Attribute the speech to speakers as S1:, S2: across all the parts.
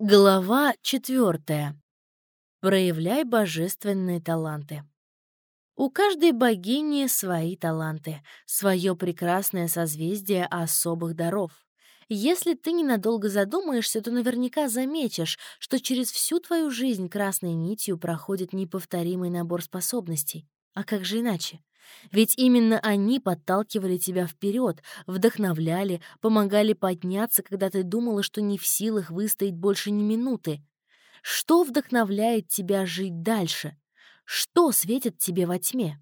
S1: Глава четвертая. Проявляй божественные таланты. У каждой богини свои таланты, свое прекрасное созвездие особых даров. Если ты ненадолго задумаешься, то наверняка заметишь, что через всю твою жизнь красной нитью проходит неповторимый набор способностей. А как же иначе? Ведь именно они подталкивали тебя вперед, вдохновляли, помогали подняться, когда ты думала, что не в силах выстоять больше ни минуты. Что вдохновляет тебя жить дальше? Что светит тебе во тьме?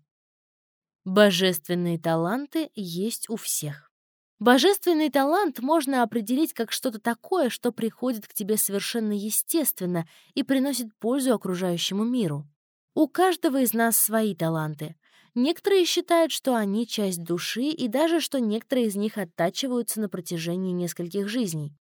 S1: Божественные таланты есть у всех. Божественный талант можно определить как что-то такое, что приходит к тебе совершенно естественно и приносит пользу окружающему миру. У каждого из нас свои таланты. Некоторые считают, что они часть души, и даже что некоторые из них оттачиваются на протяжении нескольких жизней.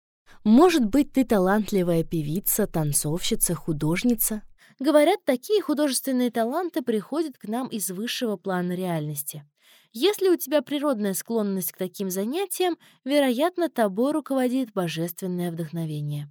S1: Может быть, ты талантливая певица, танцовщица, художница. Говорят, такие художественные таланты приходят к нам из высшего плана реальности. Если у тебя природная склонность к таким занятиям, вероятно, тобой руководит божественное вдохновение.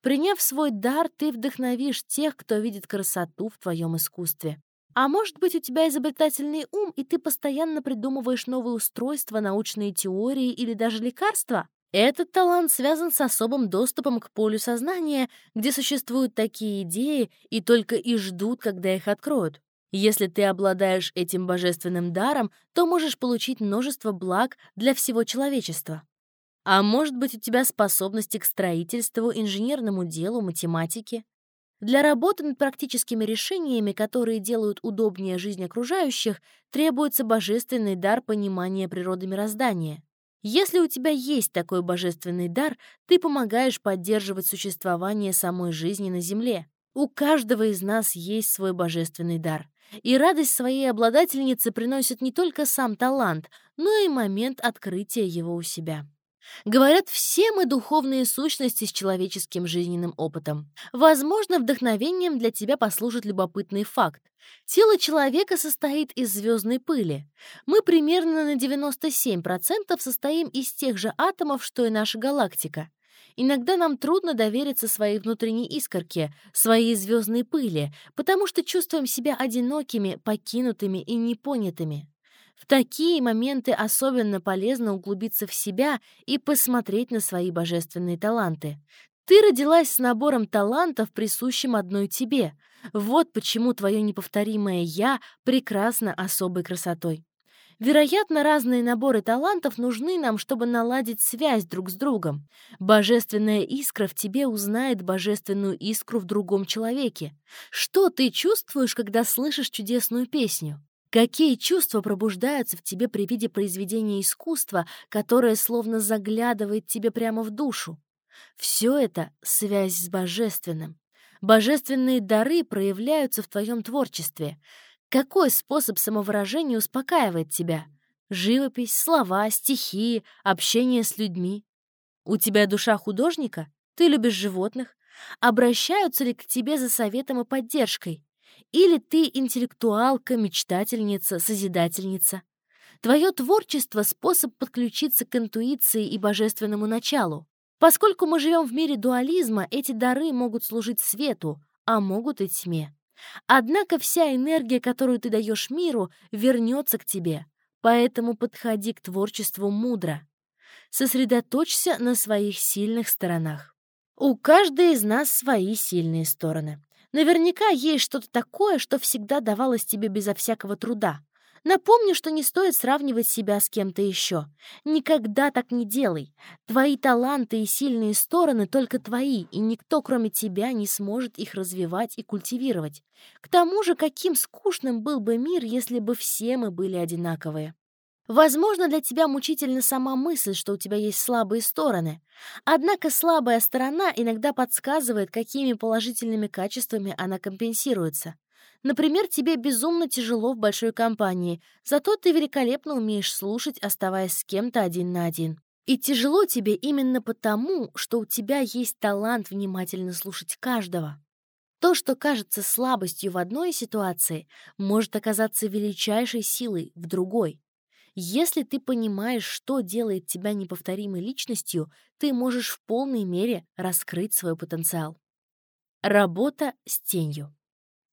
S1: Приняв свой дар, ты вдохновишь тех, кто видит красоту в твоем искусстве. А может быть, у тебя изобретательный ум, и ты постоянно придумываешь новые устройства, научные теории или даже лекарства? Этот талант связан с особым доступом к полю сознания, где существуют такие идеи и только и ждут, когда их откроют. Если ты обладаешь этим божественным даром, то можешь получить множество благ для всего человечества. А может быть, у тебя способности к строительству, инженерному делу, математике. Для работы над практическими решениями, которые делают удобнее жизнь окружающих, требуется божественный дар понимания природы мироздания. Если у тебя есть такой божественный дар, ты помогаешь поддерживать существование самой жизни на Земле. У каждого из нас есть свой божественный дар. И радость своей обладательницы приносит не только сам талант, но и момент открытия его у себя. Говорят, все мы духовные сущности с человеческим жизненным опытом. Возможно, вдохновением для тебя послужит любопытный факт. Тело человека состоит из звездной пыли. Мы примерно на 97% состоим из тех же атомов, что и наша галактика. Иногда нам трудно довериться своей внутренней искорке, своей звездной пыли, потому что чувствуем себя одинокими, покинутыми и непонятыми. В такие моменты особенно полезно углубиться в себя и посмотреть на свои божественные таланты. Ты родилась с набором талантов, присущим одной тебе. Вот почему твое неповторимое «я» прекрасно особой красотой. Вероятно, разные наборы талантов нужны нам, чтобы наладить связь друг с другом. Божественная искра в тебе узнает божественную искру в другом человеке. Что ты чувствуешь, когда слышишь чудесную песню? Какие чувства пробуждаются в тебе при виде произведения искусства, которое словно заглядывает тебе прямо в душу? Все это — связь с божественным. Божественные дары проявляются в твоем творчестве. Какой способ самовыражения успокаивает тебя? Живопись, слова, стихи, общение с людьми. У тебя душа художника? Ты любишь животных? Обращаются ли к тебе за советом и поддержкой? Или ты интеллектуалка, мечтательница, созидательница. Твое творчество — способ подключиться к интуиции и божественному началу. Поскольку мы живем в мире дуализма, эти дары могут служить свету, а могут и тьме. Однако вся энергия, которую ты даешь миру, вернется к тебе. Поэтому подходи к творчеству мудро. Сосредоточься на своих сильных сторонах. У каждой из нас свои сильные стороны. Наверняка есть что-то такое, что всегда давалось тебе безо всякого труда. Напомню, что не стоит сравнивать себя с кем-то еще. Никогда так не делай. Твои таланты и сильные стороны только твои, и никто, кроме тебя, не сможет их развивать и культивировать. К тому же, каким скучным был бы мир, если бы все мы были одинаковые. Возможно, для тебя мучительна сама мысль, что у тебя есть слабые стороны. Однако слабая сторона иногда подсказывает, какими положительными качествами она компенсируется. Например, тебе безумно тяжело в большой компании, зато ты великолепно умеешь слушать, оставаясь с кем-то один на один. И тяжело тебе именно потому, что у тебя есть талант внимательно слушать каждого. То, что кажется слабостью в одной ситуации, может оказаться величайшей силой в другой. Если ты понимаешь, что делает тебя неповторимой личностью, ты можешь в полной мере раскрыть свой потенциал. Работа с тенью.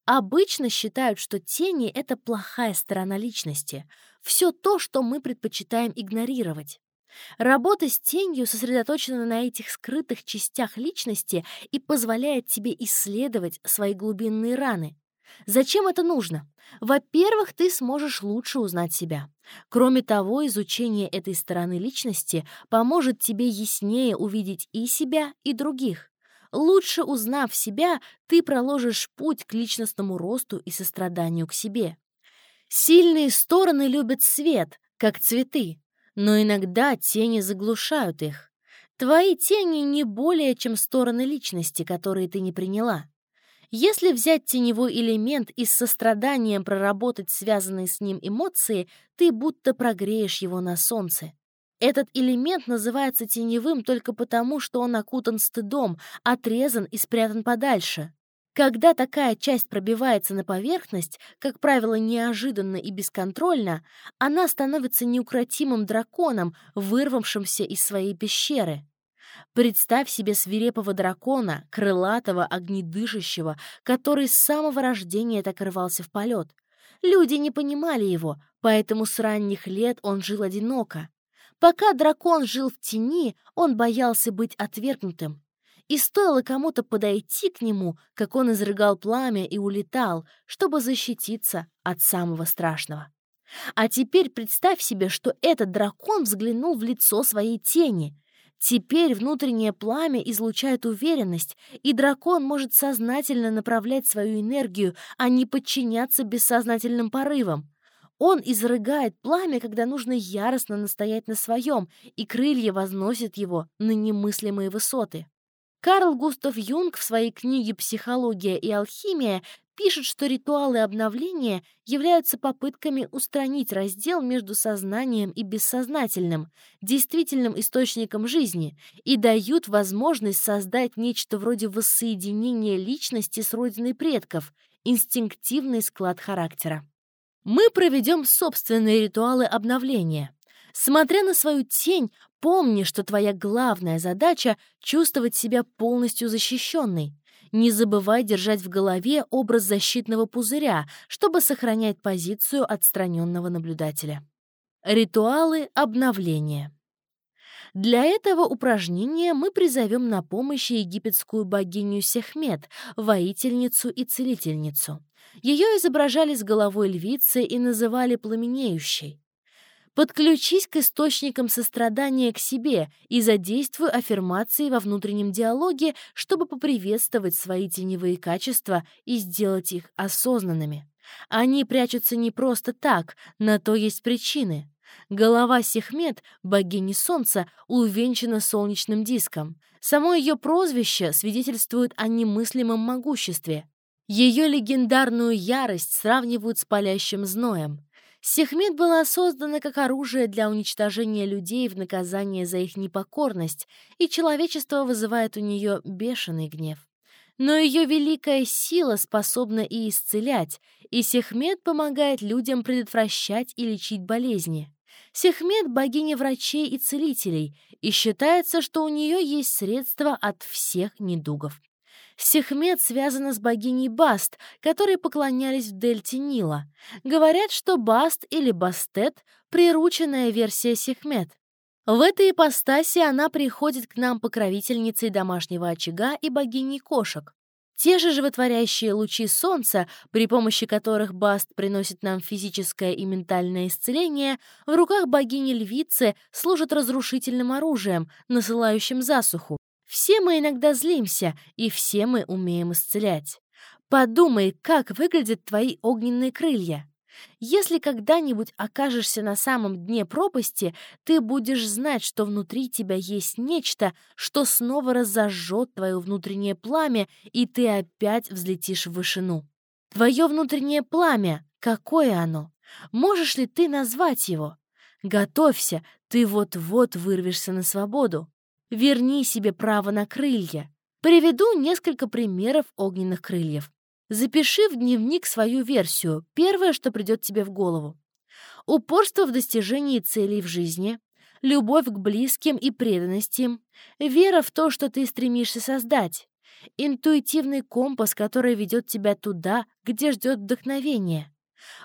S1: Обычно считают, что тени — это плохая сторона личности, все то, что мы предпочитаем игнорировать. Работа с тенью сосредоточена на этих скрытых частях личности и позволяет тебе исследовать свои глубинные раны. Зачем это нужно? Во-первых, ты сможешь лучше узнать себя. Кроме того, изучение этой стороны личности поможет тебе яснее увидеть и себя, и других. Лучше узнав себя, ты проложишь путь к личностному росту и состраданию к себе. Сильные стороны любят свет, как цветы, но иногда тени заглушают их. Твои тени не более, чем стороны личности, которые ты не приняла. Если взять теневой элемент и с состраданием проработать связанные с ним эмоции, ты будто прогреешь его на солнце. Этот элемент называется теневым только потому, что он окутан стыдом, отрезан и спрятан подальше. Когда такая часть пробивается на поверхность, как правило, неожиданно и бесконтрольно, она становится неукротимым драконом, вырвавшимся из своей пещеры. Представь себе свирепого дракона, крылатого, огнедышащего, который с самого рождения так рвался в полет. Люди не понимали его, поэтому с ранних лет он жил одиноко. Пока дракон жил в тени, он боялся быть отвергнутым. И стоило кому-то подойти к нему, как он изрыгал пламя и улетал, чтобы защититься от самого страшного. А теперь представь себе, что этот дракон взглянул в лицо своей тени. Теперь внутреннее пламя излучает уверенность, и дракон может сознательно направлять свою энергию, а не подчиняться бессознательным порывам. Он изрыгает пламя, когда нужно яростно настоять на своем, и крылья возносят его на немыслимые высоты. Карл Густав Юнг в своей книге «Психология и алхимия» пишет, что ритуалы обновления являются попытками устранить раздел между сознанием и бессознательным, действительным источником жизни, и дают возможность создать нечто вроде воссоединения личности с родиной предков, инстинктивный склад характера. Мы проведем собственные ритуалы обновления. Смотря на свою тень, помни, что твоя главная задача — чувствовать себя полностью защищенной. Не забывай держать в голове образ защитного пузыря, чтобы сохранять позицию отстраненного наблюдателя. Ритуалы обновления. Для этого упражнения мы призовем на помощь египетскую богиню Сехмет, воительницу и целительницу. Ее изображали с головой львицы и называли пламенеющей. Подключись к источникам сострадания к себе и задействуй аффирмации во внутреннем диалоге, чтобы поприветствовать свои теневые качества и сделать их осознанными. Они прячутся не просто так, на то есть причины. Голова Сехмет, богини солнца, увенчана солнечным диском. Само ее прозвище свидетельствует о немыслимом могуществе. Ее легендарную ярость сравнивают с палящим зноем. Сехмет была создана как оружие для уничтожения людей в наказание за их непокорность, и человечество вызывает у нее бешеный гнев. Но ее великая сила способна и исцелять, и Сехмет помогает людям предотвращать и лечить болезни. Сехмет — богиня врачей и целителей, и считается, что у нее есть средства от всех недугов. Сехмет связана с богиней Баст, которой поклонялись в дельте Нила. Говорят, что Баст или Бастет — прирученная версия Сехмет. В этой ипостаси она приходит к нам покровительницей домашнего очага и богиней кошек. Те же животворящие лучи солнца, при помощи которых Баст приносит нам физическое и ментальное исцеление, в руках богини-львицы служат разрушительным оружием, насылающим засуху. Все мы иногда злимся, и все мы умеем исцелять. Подумай, как выглядят твои огненные крылья. Если когда-нибудь окажешься на самом дне пропасти, ты будешь знать, что внутри тебя есть нечто, что снова разожжет твое внутреннее пламя, и ты опять взлетишь в вышину. Твое внутреннее пламя, какое оно? Можешь ли ты назвать его? Готовься, ты вот-вот вырвешься на свободу. Верни себе право на крылья. Приведу несколько примеров огненных крыльев. Запиши в дневник свою версию, первое, что придет тебе в голову. упорство в достижении целей в жизни, любовь к близким и преданность им, вера в то, что ты стремишься создать, интуитивный компас, который ведет тебя туда, где ждет вдохновение,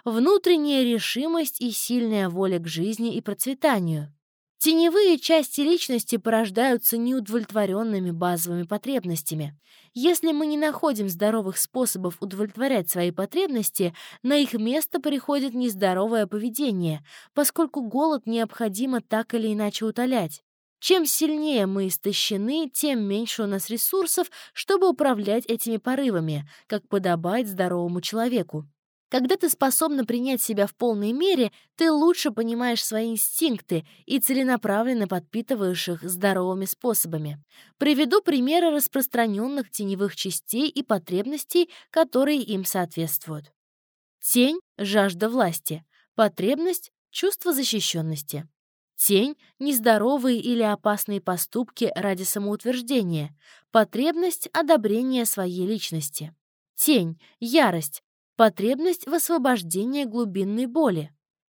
S1: внутренняя решимость и сильная воля к жизни и процветанию. Теневые части личности порождаются неудовлетворенными базовыми потребностями. Если мы не находим здоровых способов удовлетворять свои потребности, на их место приходит нездоровое поведение, поскольку голод необходимо так или иначе утолять. Чем сильнее мы истощены, тем меньше у нас ресурсов, чтобы управлять этими порывами, как подобает здоровому человеку. Когда ты способна принять себя в полной мере, ты лучше понимаешь свои инстинкты и целенаправленно подпитываешь их здоровыми способами. Приведу примеры распространенных теневых частей и потребностей, которые им соответствуют. Тень — жажда власти, потребность — чувство защищенности. Тень — нездоровые или опасные поступки ради самоутверждения, потребность — одобрения своей личности. Тень — ярость, потребность в освобождении глубинной боли.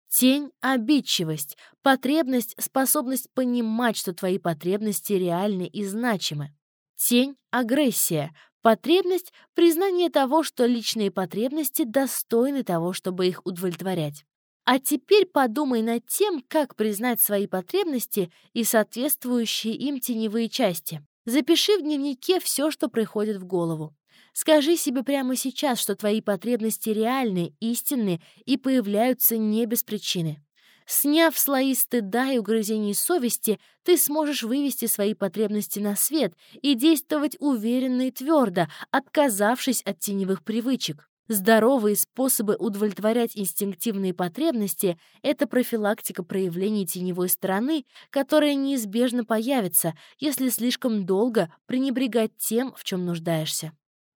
S1: Тень — обидчивость, потребность — способность понимать, что твои потребности реальны и значимы. Тень — агрессия, потребность — признание того, что личные потребности достойны того, чтобы их удовлетворять. А теперь подумай над тем, как признать свои потребности и соответствующие им теневые части. Запиши в дневнике все, что приходит в голову. Скажи себе прямо сейчас, что твои потребности реальны, истинны и появляются не без причины. Сняв слои стыда и угрызений совести, ты сможешь вывести свои потребности на свет и действовать уверенно и твердо, отказавшись от теневых привычек. Здоровые способы удовлетворять инстинктивные потребности — это профилактика проявлений теневой стороны, которая неизбежно появится, если слишком долго пренебрегать тем, в чем нуждаешься.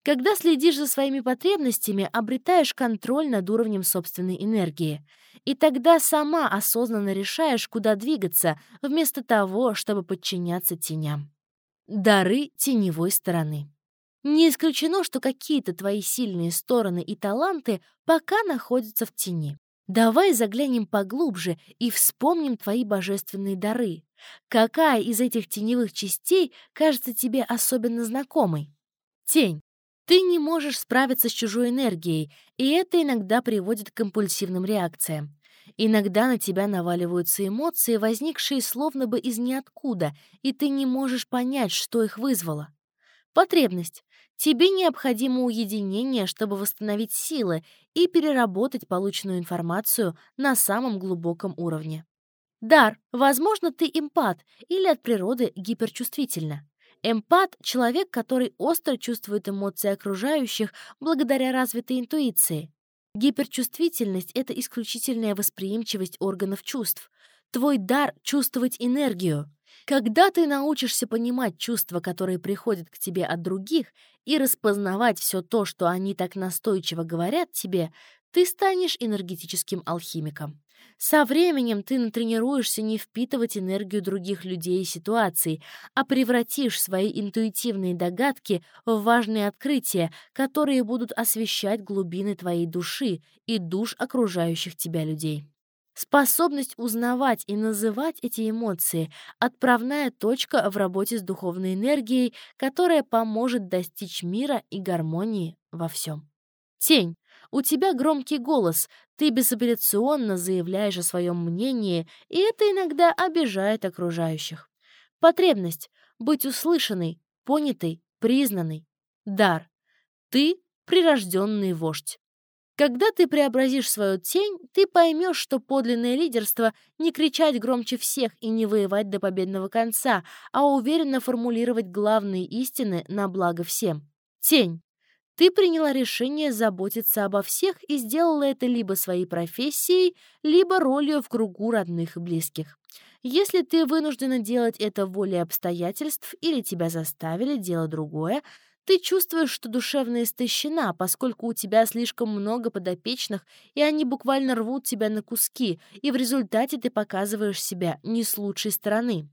S1: Когда следишь за своими потребностями, обретаешь контроль над уровнем собственной энергии. И тогда сама осознанно решаешь, куда двигаться, вместо того, чтобы подчиняться теням. Дары теневой стороны. Не исключено, что какие-то твои сильные стороны и таланты пока находятся в тени. Давай заглянем поглубже и вспомним твои божественные дары. Какая из этих теневых частей кажется тебе особенно знакомой? Тень. Ты не можешь справиться с чужой энергией, и это иногда приводит к импульсивным реакциям. Иногда на тебя наваливаются эмоции, возникшие словно бы из ниоткуда, и ты не можешь понять, что их вызвало. Потребность. Тебе необходимо уединение, чтобы восстановить силы и переработать полученную информацию на самом глубоком уровне. Дар. Возможно, ты эмпат или от природы гиперчувствительна. Эмпат — человек, который остро чувствует эмоции окружающих благодаря развитой интуиции. Гиперчувствительность — это исключительная восприимчивость органов чувств. Твой дар — чувствовать энергию. Когда ты научишься понимать чувства, которые приходят к тебе от других, и распознавать все то, что они так настойчиво говорят тебе, ты станешь энергетическим алхимиком. Со временем ты натренируешься не впитывать энергию других людей и ситуаций, а превратишь свои интуитивные догадки в важные открытия, которые будут освещать глубины твоей души и душ окружающих тебя людей. Способность узнавать и называть эти эмоции — отправная точка в работе с духовной энергией, которая поможет достичь мира и гармонии во всем. Тень. У тебя громкий голос, ты безапелляционно заявляешь о своем мнении, и это иногда обижает окружающих. Потребность — быть услышанной, понятой, признанной. Дар. Ты — прирожденный вождь. Когда ты преобразишь свою тень, ты поймешь, что подлинное лидерство — не кричать громче всех и не воевать до победного конца, а уверенно формулировать главные истины на благо всем. Тень. Ты приняла решение заботиться обо всех и сделала это либо своей профессией, либо ролью в кругу родных и близких. Если ты вынуждена делать это волей обстоятельств или тебя заставили, дело другое, ты чувствуешь, что душевно истощена, поскольку у тебя слишком много подопечных, и они буквально рвут тебя на куски, и в результате ты показываешь себя не с лучшей стороны.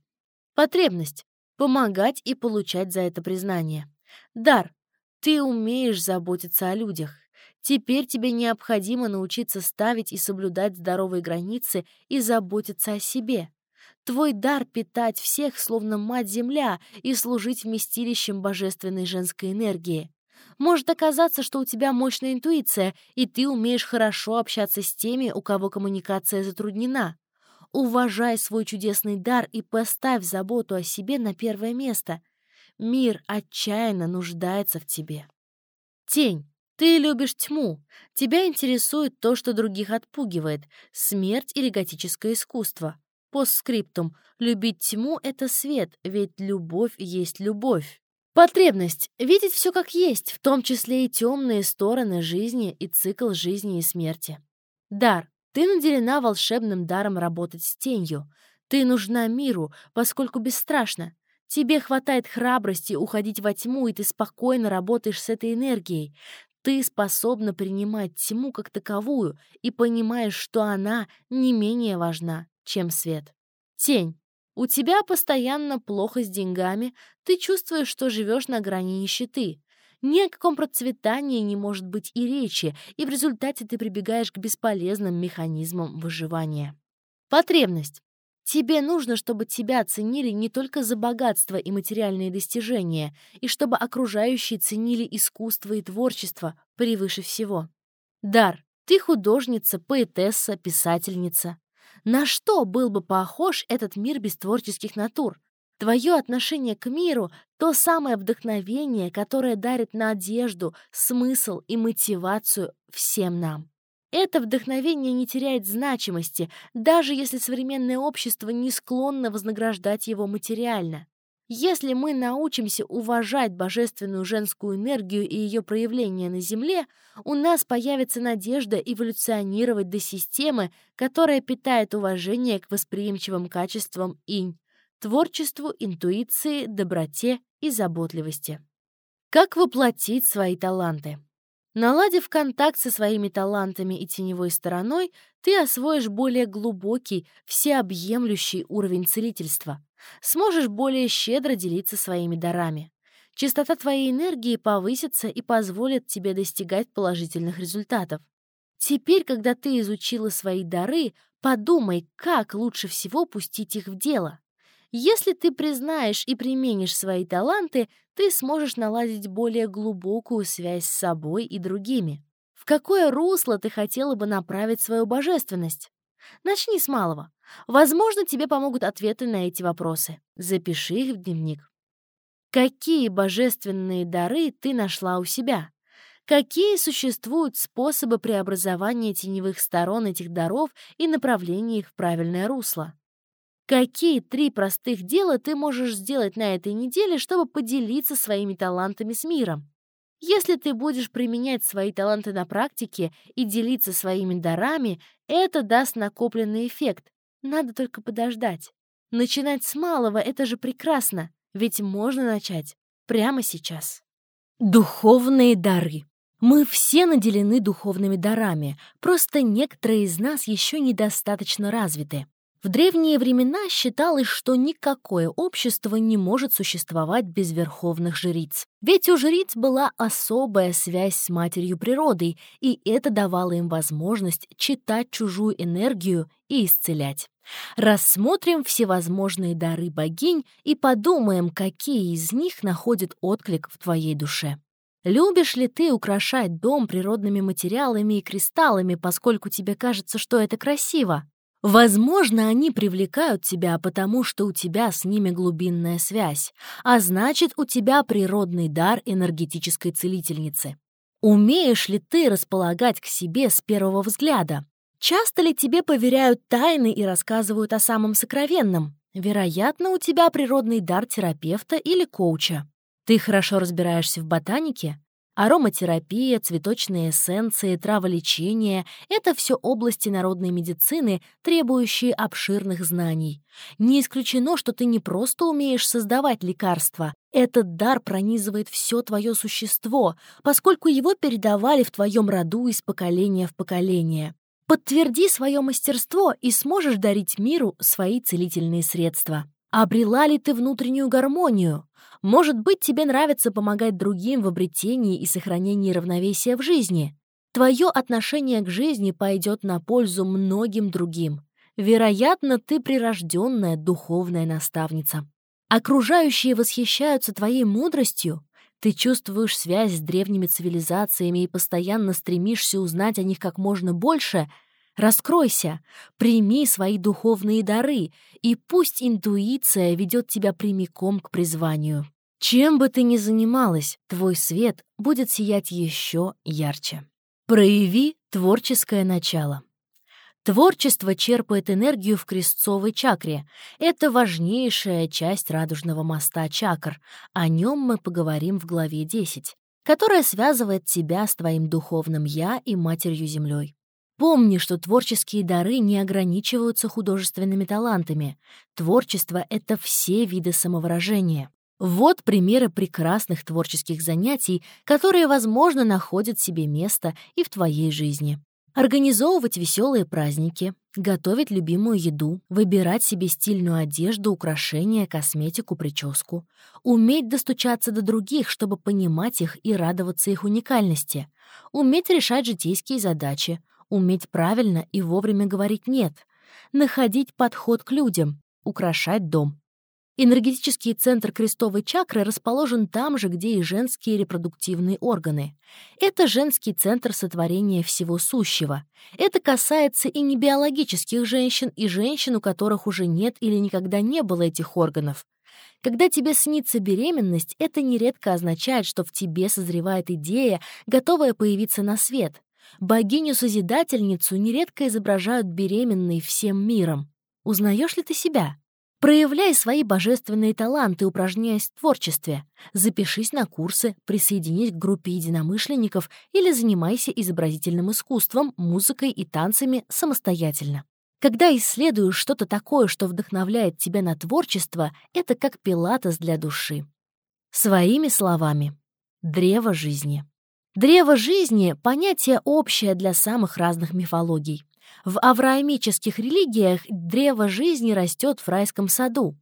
S1: Потребность — помогать и получать за это признание. Дар ты умеешь заботиться о людях. Теперь тебе необходимо научиться ставить и соблюдать здоровые границы и заботиться о себе. Твой дар питать всех, словно мать-земля, и служить вместилищем божественной женской энергии. Может оказаться, что у тебя мощная интуиция, и ты умеешь хорошо общаться с теми, у кого коммуникация затруднена. Уважай свой чудесный дар и поставь заботу о себе на первое место. Мир отчаянно нуждается в тебе. Тень. Ты любишь тьму. Тебя интересует то, что других отпугивает. Смерть или готическое искусство. Постскриптум. Любить тьму — это свет, ведь любовь есть любовь. Потребность — видеть все как есть, в том числе и темные стороны жизни и цикл жизни и смерти. Дар. Ты наделена волшебным даром работать с тенью. Ты нужна миру, поскольку бесстрашна. Тебе хватает храбрости уходить во тьму, и ты спокойно работаешь с этой энергией. Ты способна принимать тьму как таковую и понимаешь, что она не менее важна, чем свет. Тень. У тебя постоянно плохо с деньгами, ты чувствуешь, что живешь на грани нищеты. Ни о каком процветании не может быть и речи, и в результате ты прибегаешь к бесполезным механизмам выживания. Потребность. Тебе нужно, чтобы тебя оценили не только за богатство и материальные достижения, и чтобы окружающие ценили искусство и творчество превыше всего. Дар. Ты художница, поэтесса, писательница. На что был бы похож этот мир без творческих натур? Твое отношение к миру — то самое вдохновение, которое дарит надежду, смысл и мотивацию всем нам. Это вдохновение не теряет значимости, даже если современное общество не склонно вознаграждать его материально. Если мы научимся уважать божественную женскую энергию и ее проявление на Земле, у нас появится надежда эволюционировать до системы, которая питает уважение к восприимчивым качествам инь, творчеству, интуиции, доброте и заботливости. Как воплотить свои таланты? Наладив контакт со своими талантами и теневой стороной, ты освоишь более глубокий, всеобъемлющий уровень целительства. Сможешь более щедро делиться своими дарами. Частота твоей энергии повысится и позволит тебе достигать положительных результатов. Теперь, когда ты изучила свои дары, подумай, как лучше всего пустить их в дело. Если ты признаешь и применишь свои таланты, ты сможешь наладить более глубокую связь с собой и другими. В какое русло ты хотела бы направить свою божественность? Начни с малого. Возможно, тебе помогут ответы на эти вопросы. Запиши их в дневник. Какие божественные дары ты нашла у себя? Какие существуют способы преобразования теневых сторон этих даров и направления их в правильное русло? Какие три простых дела ты можешь сделать на этой неделе, чтобы поделиться своими талантами с миром? Если ты будешь применять свои таланты на практике и делиться своими дарами, это даст накопленный эффект. Надо только подождать. Начинать с малого — это же прекрасно, ведь можно начать прямо сейчас. Духовные дары. Мы все наделены духовными дарами, просто некоторые из нас еще недостаточно развиты. В древние времена считалось, что никакое общество не может существовать без верховных жриц. Ведь у жриц была особая связь с матерью природой, и это давало им возможность читать чужую энергию и исцелять. Рассмотрим всевозможные дары богинь и подумаем, какие из них находят отклик в твоей душе. Любишь ли ты украшать дом природными материалами и кристаллами, поскольку тебе кажется, что это красиво? Возможно, они привлекают тебя, потому что у тебя с ними глубинная связь, а значит, у тебя природный дар энергетической целительницы. Умеешь ли ты располагать к себе с первого взгляда? Часто ли тебе поверяют тайны и рассказывают о самом сокровенном? Вероятно, у тебя природный дар терапевта или коуча. Ты хорошо разбираешься в ботанике? Ароматерапия, цветочные эссенции, траволечение — это все области народной медицины, требующие обширных знаний. Не исключено, что ты не просто умеешь создавать лекарства. Этот дар пронизывает все твое существо, поскольку его передавали в твоем роду из поколения в поколение. Подтверди свое мастерство и сможешь дарить миру свои целительные средства. Обрела ли ты внутреннюю гармонию? Может быть, тебе нравится помогать другим в обретении и сохранении равновесия в жизни? твое отношение к жизни пойдет на пользу многим другим. Вероятно, ты прирожденная духовная наставница. Окружающие восхищаются твоей мудростью. Ты чувствуешь связь с древними цивилизациями и постоянно стремишься узнать о них как можно больше. Раскройся, прими свои духовные дары, и пусть интуиция ведет тебя прямиком к призванию. Чем бы ты ни занималась, твой свет будет сиять еще ярче. Прояви творческое начало. Творчество черпает энергию в крестцовой чакре. Это важнейшая часть радужного моста чакр. О нем мы поговорим в главе 10, которая связывает тебя с твоим духовным «я» и Матерью-Землей. Помни, что творческие дары не ограничиваются художественными талантами. Творчество — это все виды самовыражения. Вот примеры прекрасных творческих занятий, которые, возможно, находят себе место и в твоей жизни. Организовывать веселые праздники, готовить любимую еду, выбирать себе стильную одежду, украшения, косметику, прическу, уметь достучаться до других, чтобы понимать их и радоваться их уникальности, уметь решать житейские задачи, уметь правильно и вовремя говорить «нет», находить подход к людям, украшать дом. Энергетический центр крестовой чакры расположен там же, где и женские репродуктивные органы. Это женский центр сотворения всего сущего. Это касается и небиологических женщин, и женщин, у которых уже нет или никогда не было этих органов. Когда тебе снится беременность, это нередко означает, что в тебе созревает идея, готовая появиться на свет. Богиню-созидательницу нередко изображают беременной всем миром. Узнаешь ли ты себя? Проявляй свои божественные таланты, упражняясь в творчестве. Запишись на курсы, присоединись к группе единомышленников или занимайся изобразительным искусством, музыкой и танцами самостоятельно. Когда исследуешь что-то такое, что вдохновляет тебя на творчество, это как пилатес для души. Своими словами. Древо жизни. Древо жизни — понятие общее для самых разных мифологий. В авраамических религиях древо жизни растет в райском саду.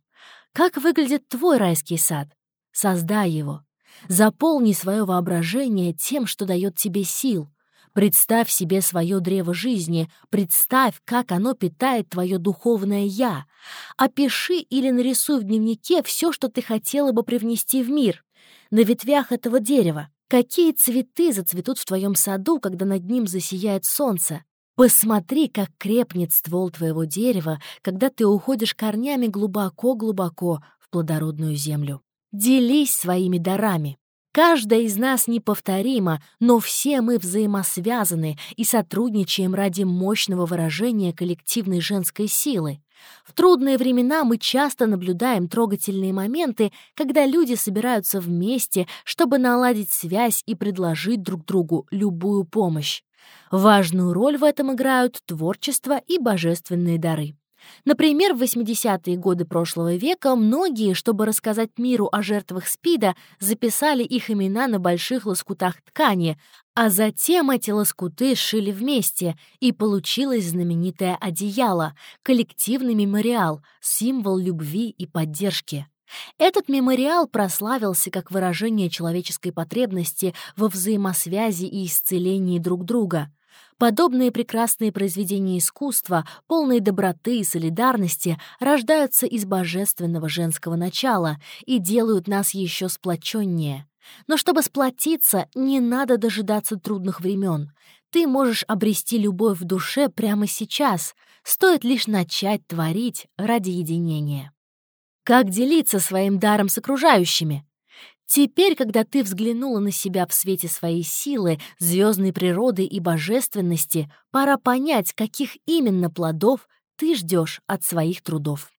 S1: Как выглядит твой райский сад? Создай его. Заполни свое воображение тем, что дает тебе сил. Представь себе свое древо жизни, представь, как оно питает твое духовное «я». Опиши или нарисуй в дневнике все, что ты хотела бы привнести в мир. На ветвях этого дерева. Какие цветы зацветут в твоем саду, когда над ним засияет солнце? Посмотри, как крепнет ствол твоего дерева, когда ты уходишь корнями глубоко-глубоко в плодородную землю. Делись своими дарами. Каждая из нас неповторима, но все мы взаимосвязаны и сотрудничаем ради мощного выражения коллективной женской силы. В трудные времена мы часто наблюдаем трогательные моменты, когда люди собираются вместе, чтобы наладить связь и предложить друг другу любую помощь. Важную роль в этом играют творчество и божественные дары. Например, в 80-е годы прошлого века многие, чтобы рассказать миру о жертвах СПИДа, записали их имена на больших лоскутах ткани, а затем эти лоскуты сшили вместе, и получилось знаменитое одеяло, коллективный мемориал, символ любви и поддержки. Этот мемориал прославился как выражение человеческой потребности во взаимосвязи и исцелении друг друга. Подобные прекрасные произведения искусства, полные доброты и солидарности, рождаются из божественного женского начала и делают нас еще сплоченнее. Но чтобы сплотиться, не надо дожидаться трудных времен. Ты можешь обрести любовь в душе прямо сейчас, стоит лишь начать творить ради единения. Как делиться своим даром с окружающими? Теперь, когда ты взглянула на себя в свете своей силы, звездной природы и божественности, пора понять, каких именно плодов ты ждешь от своих трудов.